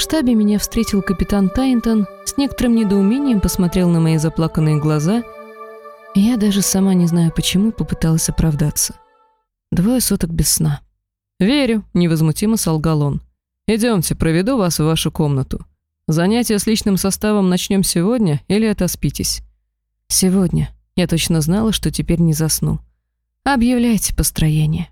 штабе меня встретил капитан Тайнтон, с некоторым недоумением посмотрел на мои заплаканные глаза, и я даже сама не знаю почему попыталась оправдаться. Двое суток без сна. «Верю», — невозмутимо солгал он. «Идемте, проведу вас в вашу комнату. Занятия с личным составом начнем сегодня или отоспитесь?» «Сегодня. Я точно знала, что теперь не засну. Объявляйте построение».